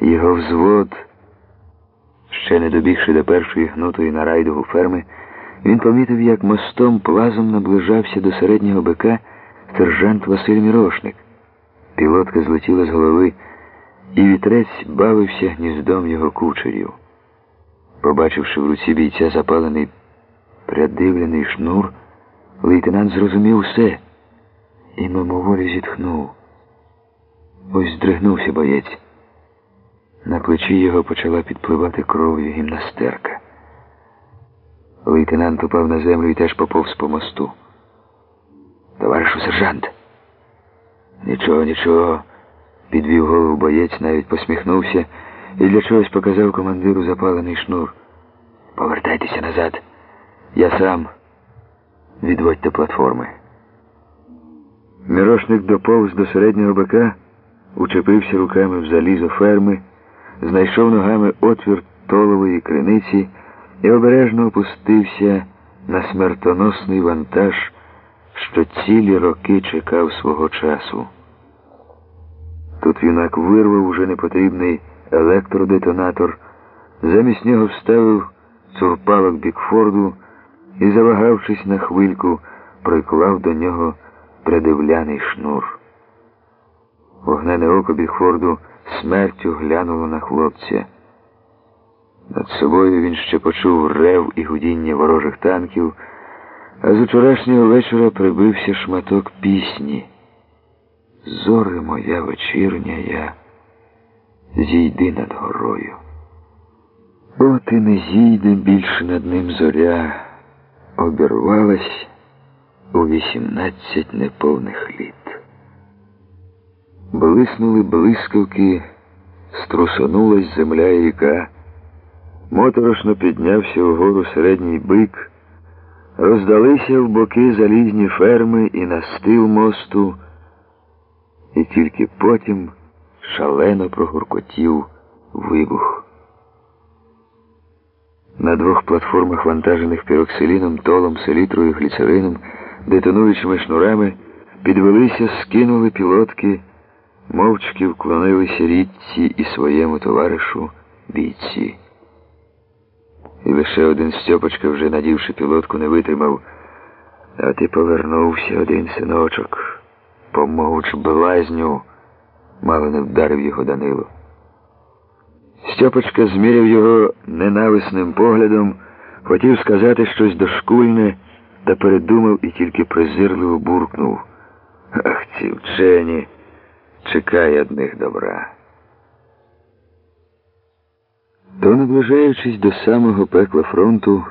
Його взвод, ще не добігши до першої гнутої на райдугу ферми, він помітив, як мостом плазом наближався до середнього бика сержант Василь Мірошник. Пілотка злетіла з голови, і вітрець бавився гніздом його кучерів. Побачивши в руці бійця запалений прядивлений шнур, лейтенант зрозумів все і мимоволі зітхнув. Ось здригнувся боєць. На плечі його почала підпливати кров'ю гімнастерка. Лейтенант упав на землю і теж поповз по мосту. Товаришу сержант. Нічого, нічого, підвів голову боєць, навіть посміхнувся і для чогось показав командиру запалений шнур. Повертайтеся назад. Я сам. Відводьте платформи. Мірошник доповз до середнього бика, учепився руками в залізо ферми, знайшов ногами отвір толової криниці і обережно опустився на смертоносний вантаж, що цілі роки чекав свого часу. Тут юнак вирвав уже непотрібний електродетонатор, замість нього вставив цурпалок Бікфорду і, завагавшись на хвильку, приклав до нього придивляний шнур. Вогнене око Бікфорду смертю глянуло на хлопця. Над собою він ще почув рев і гудіння ворожих танків, а з вчорашнього вечора прибився шматок пісні. Зори моя вечірня я, зійди над горою. От і не зійде більше над ним зоря, обірвалась у вісімнадцять неповних літ. Блиснули блискавки, струсонулась земля і ріка, моторошно піднявся угору середній бик, роздалися в боки залізні ферми і настил мосту, і тільки потім шалено прогуркотів вибух. На двох платформах, вантажених піроксиліном, толом, селітрою, гліцерином, детонуючими шнурами, підвелися, скинули пілотки, мовчки вклонилися рідці і своєму товаришу бійці. І лише один Стьопочка, вже надівши пілотку, не витримав. А ти повернувся один синочок. Помовч блазню, мало не вдарив його Данило. Стьопочка зміряв його ненависним поглядом, хотів сказати щось дошкульне, та передумав і тільки презирливо буркнув. Ах, ці вчені, чекай од них добра. То наближаючись до самого пекла фронту,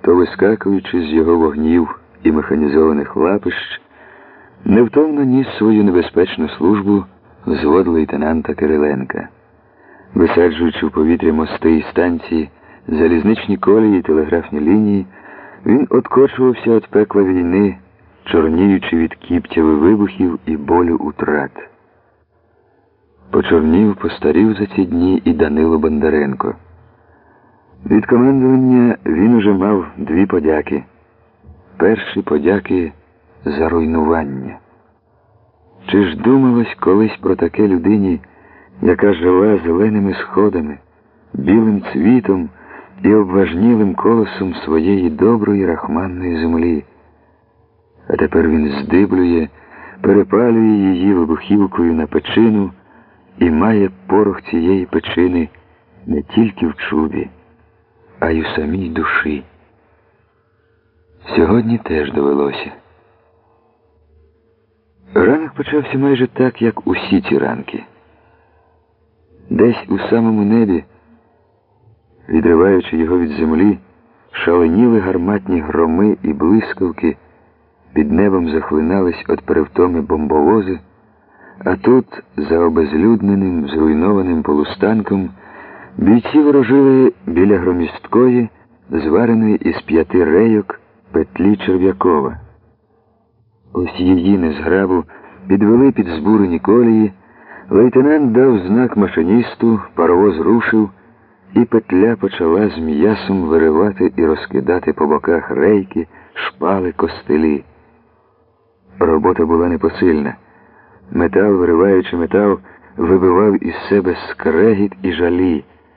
то вискакуючи з його вогнів і механізованих лапищ, невтомно ніс свою небезпечну службу взвод лейтенанта Кириленка. Висаджуючи в повітря мости і станції, залізничні колії і телеграфні лінії, він откочувався від пекла війни, чорніючи від кіптяви вибухів і болю утрат. Почорнів, постарів за ці дні і Данило Бондаренко. Від командування він уже мав дві подяки. Перші подяки за руйнування. Чи ж думалось колись про таке людині, яка жила зеленими сходами, білим цвітом і обважнілим колосом своєї доброї рахманної землі? А тепер він здиблює, перепалює її вибухівкою на печину і має порох цієї печини не тільки в чубі, а й у самій душі. Сьогодні теж довелося. Ранок почався майже так, як усі ці ранки. Десь у самому небі, відриваючи його від землі, шаленіли гарматні громи і блискавки, під небом захлинались від перевтоми бомбовози, а тут, за обезлюдненим, зруйнованим полустанком, бійці ворожили біля громісткої, звареної із п'яти рейок петлі Черв'якова. Ось її незграбу підвели під збурені колії. Лейтенант дав знак машиністу, паровоз рушив, і петля почала з м'ясом виривати і розкидати по боках рейки, шпали, костелі. Робота була непосильна. Метал, вириваючи метал, вибивав із себе скрегіт і жалі.